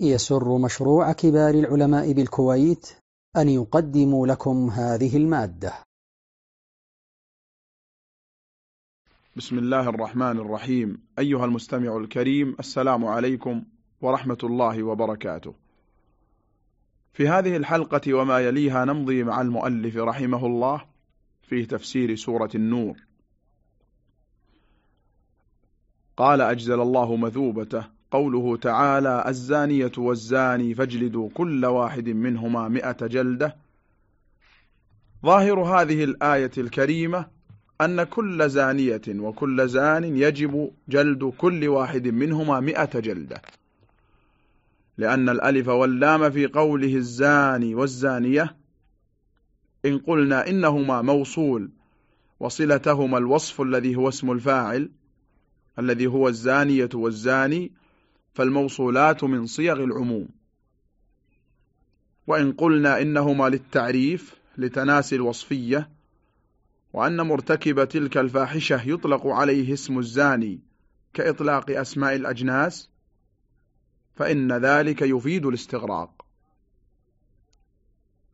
يسر مشروع كبار العلماء بالكويت أن يقدم لكم هذه المادة. بسم الله الرحمن الرحيم. أيها المستمع الكريم السلام عليكم ورحمة الله وبركاته. في هذه الحلقة وما يليها نمضي مع المؤلف رحمه الله في تفسير سورة النور. قال أجزل الله مثوبته قوله تعالى الزانية والزاني فاجلدوا كل واحد منهما مئة جلدة. ظاهر هذه الآية الكريمة أن كل زانية وكل زان يجب جلد كل واحد منهما مئة جلدة. لأن الألف واللام في قوله الزاني والزانية إن قلنا إنهما موصول وصلتهما الوصف الذي هو اسم الفاعل الذي هو الزانية والزاني فالموصولات من صيغ العموم. وإن قلنا إنهما للتعريف لتناسي الوصفية وأن مرتكب تلك الفاحشة يطلق عليه اسم الزاني كإطلاق أسماء الأجناس فإن ذلك يفيد الاستغراق.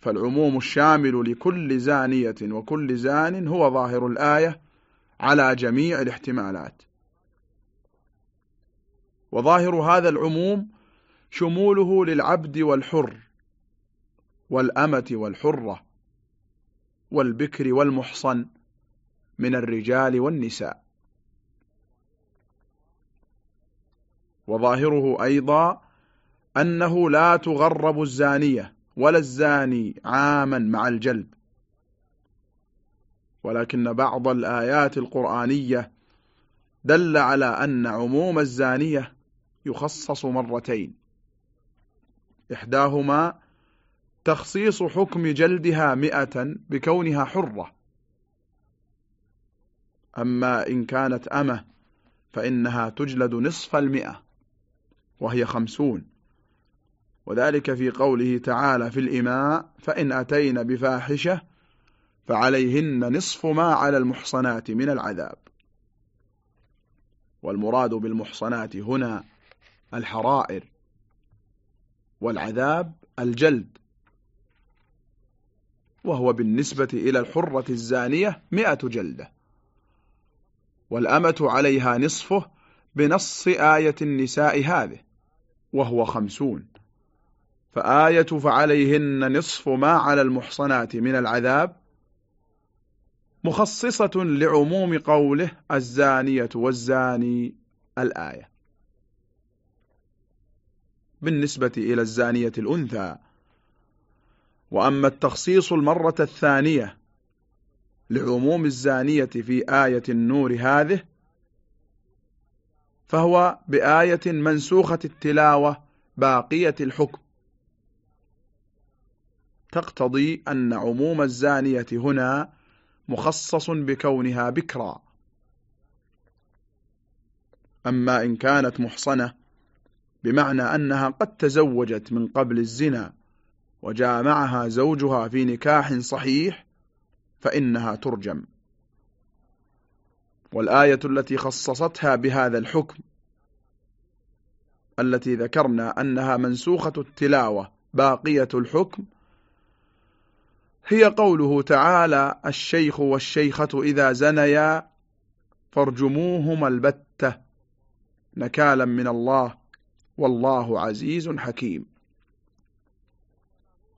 فالعموم الشامل لكل زانية وكل زان هو ظاهر الآية على جميع الاحتمالات. وظاهر هذا العموم شموله للعبد والحر والأمة والحرة والبكر والمحصن من الرجال والنساء. وظاهره أيضا أنه لا تغرب الزانية ولا الزاني عاما مع الجلب. ولكن بعض الآيات القرآنية دل على أن عموم الزانية يخصص مرتين. إحداهما تخصيص حكم جلدها مئة بكونها حرة. أما إن كانت أمة فإنها تجلد نصف المئة وهي خمسون. وذلك في قوله تعالى في الإماء فإن أتين بفاحشة فعليهن نصف ما على المحصنات من العذاب. والمراد بالمحصنات هنا الحرائر والعذاب الجلد وهو بالنسبة إلى الحرة الزانية مئة جلدة والأمة عليها نصفه بنص آية النساء هذه وهو خمسون فآية فعليهن نصف ما على المحصنات من العذاب مخصصة لعموم قوله الزانية والزاني الآية. بالنسبة إلى الزانية الأنثى. وأما التخصيص المرة الثانية لعموم الزانية في آية النور هذه فهو بآية منسوخة التلاوة باقية الحكم. تقتضي أن عموم الزانية هنا مخصص بكونها بكرا. أما إن كانت محصنة بمعنى أنها قد تزوجت من قبل الزنا وجامعها زوجها في نكاح صحيح فإنها ترجم. والآية التي خصصتها بهذا الحكم التي ذكرنا أنها منسوخة التلاوة باقية الحكم هي قوله تعالى الشيخ والشيخة إذا زنيا فارجموهما البتة نكالا من الله والله عزيز حكيم.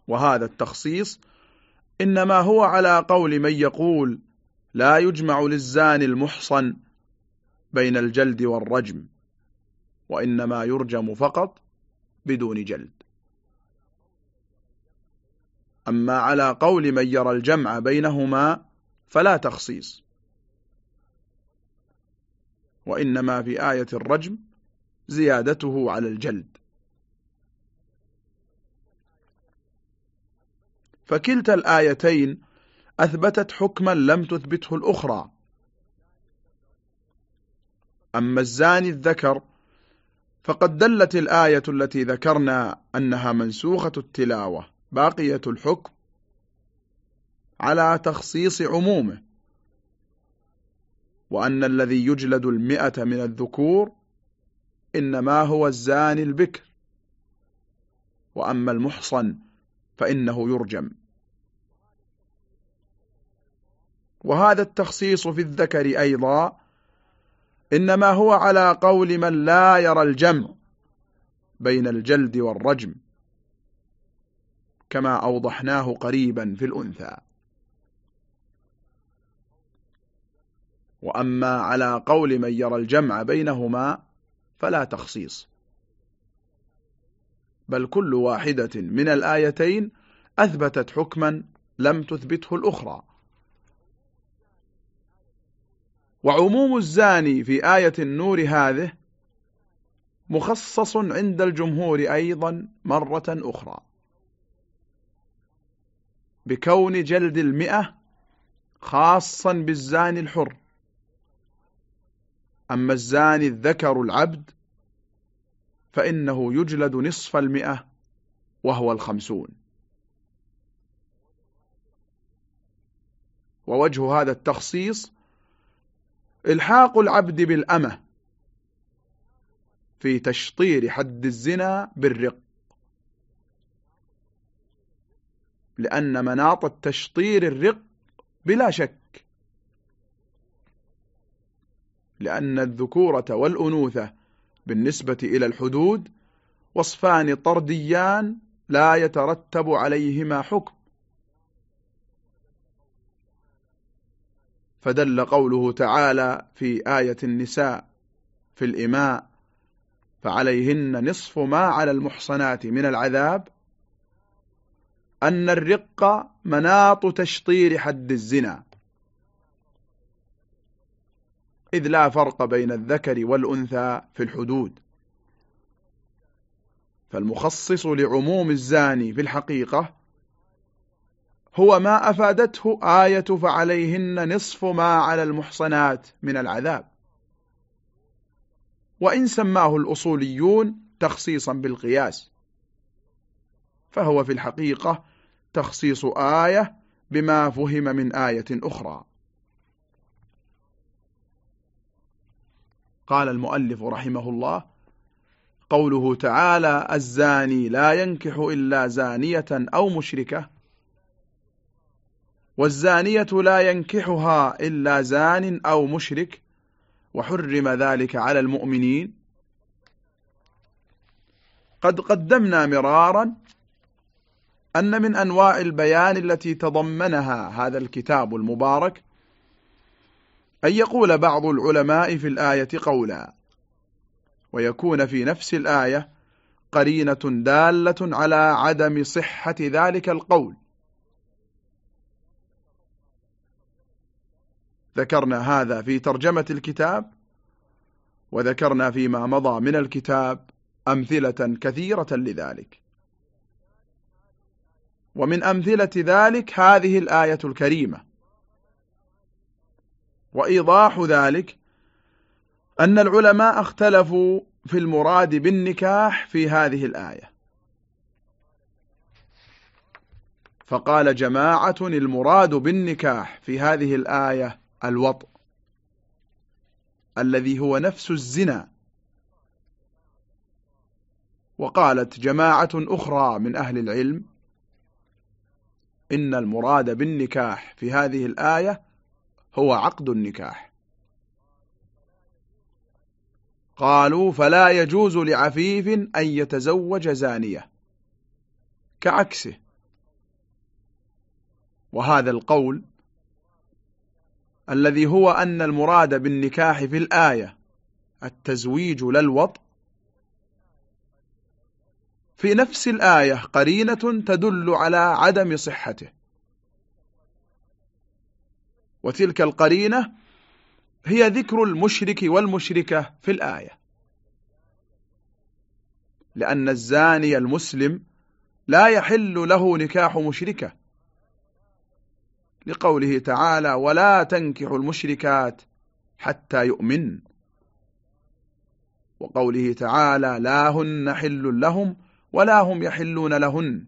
وهذا التخصيص إنما هو على قول من يقول لا يجمع للزان المحصن بين الجلد والرجم وإنما يرجم فقط بدون جلد. أما على قول من يرى الجمع بينهما فلا تخصيص وإنما في آية الرجم زيادته على الجلد. فكلتا الآيتين أثبتت حكما لم تثبته الأخرى. أما الزاني الذكر فقد دلت الآية التي ذكرنا أنها منسوخة التلاوة باقية الحكم على تخصيص عمومه وأن الذي يجلد المئة من الذكور إنما هو الزاني البكر. وأما المحصن فإنه يرجم. وهذا التخصيص في الذكر أيضا إنما هو على قول من لا يرى الجمع بين الجلد والرجم كما أوضحناه قريبا في الأنثى. وأما على قول من يرى الجمع بينهما فلا تخصيص. بل كل واحدة من الآيتين أثبتت حكما لم تثبته الأخرى. وعموم الزاني في آية النور هذه مخصص عند الجمهور أيضا مرة أخرى. بكون جلد المئة خاصا بالزاني الحر. أما الزاني الذكر العبد فإنه يجلد نصف المئة وهو الخمسون. ووجه هذا التخصيص إلحاق العبد بالأمة في تشطير حد الزنا بالرق لأن مناط التشطير الرق بلا شك لأن الذكورة والأنوثة بالنسبة إلى الحدود وصفان طرديان لا يترتب عليهما حكم. فدل قوله تعالى في آية النساء في الإماء فعليهن نصف ما على المحصنات من العذاب أن الرق مناط تشطير حد الزنا. إذ لا فرق بين الذكر والأنثى في الحدود. فالمخصص لعموم الزاني في الحقيقة هو ما أفادته آية فعليهن نصف ما على المحصنات من العذاب. وإن سماه الأصوليون تخصيصا بالقياس. فهو في الحقيقة تخصيص آية بما فهم من آية أخرى. قال المؤلف رحمه الله قوله تعالى الزاني لا ينكح إلا زانية أو مشركة والزانية لا ينكحها إلا زان أو مشرك وحرم ذلك على المؤمنين. قد قدمنا مرارا أن من أنواع البيان التي تضمنها هذا الكتاب المبارك أن يقول بعض العلماء في الآية قولا ويكون في نفس الآية قرينة دالة على عدم صحة ذلك القول. ذكرنا هذا في ترجمة الكتاب وذكرنا فيما مضى من الكتاب أمثلة كثيرة لذلك. ومن أمثلة ذلك هذه الآية الكريمة. وإيضاح ذلك أن العلماء اختلفوا في المراد بالنكاح في هذه الآية. فقال جماعة المراد بالنكاح في هذه الآية الوطء الذي هو نفس الزنا. وقالت جماعة أخرى من أهل العلم إن المراد بالنكاح في هذه الآية هو عقد النكاح. قالوا فلا يجوز لعفيف أن يتزوج زانية. كعكسه. وهذا القول الذي هو أن المراد بالنكاح في الآية التزويج للوط في نفس الآية قرينة تدل على عدم صحته. وتلك القرينة هي ذكر المشرك والمشركة في الآية. لأن الزاني المسلم لا يحل له نكاح مشركة. لقوله تعالى ولا تنكح المشركات حتى يؤمن وقوله تعالى لا هن حل لهم ولا هم يحلون لهن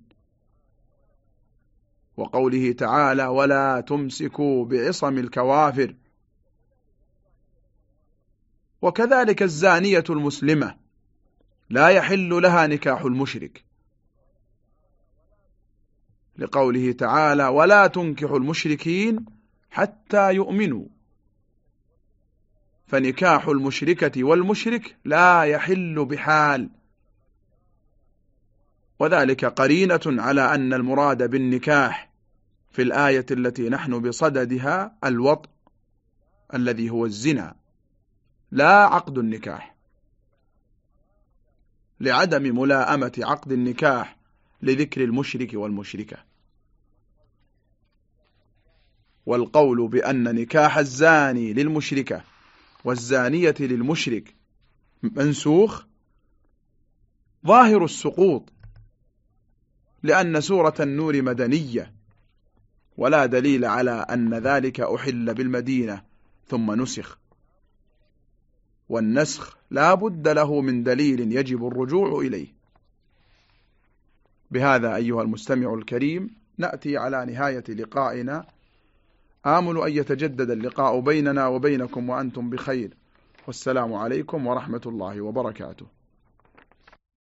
وقوله تعالى ولا تمسكوا بعصم الكوافر. وكذلك الزانية المسلمة. لا يحل لها نكاح المشرك. لقوله تعالى ولا تنكحوا المشركين حتى يؤمنوا. فنكاح المشركة والمشرك لا يحل بحال. وذلك قرينة على أن المراد بالنكاح. في الآية التي نحن بصددها الوط الذي هو الزنا. لا عقد النكاح. لعدم ملاءمة عقد النكاح لذكر المشرك والمشركة. والقول بأن نكاح الزاني للمشركة والزانية للمشرك منسوخ ظاهر السقوط لأن سورة النور مدنية. ولا دليل على أن ذلك أحل بالمدينة ثم نسخ. والنسخ لا بد له من دليل يجب الرجوع إليه. بهذا أيها المستمع الكريم نأتي على نهاية لقائنا. آمل أن يتجدد اللقاء بيننا وبينكم وأنتم بخير. والسلام عليكم ورحمة الله وبركاته.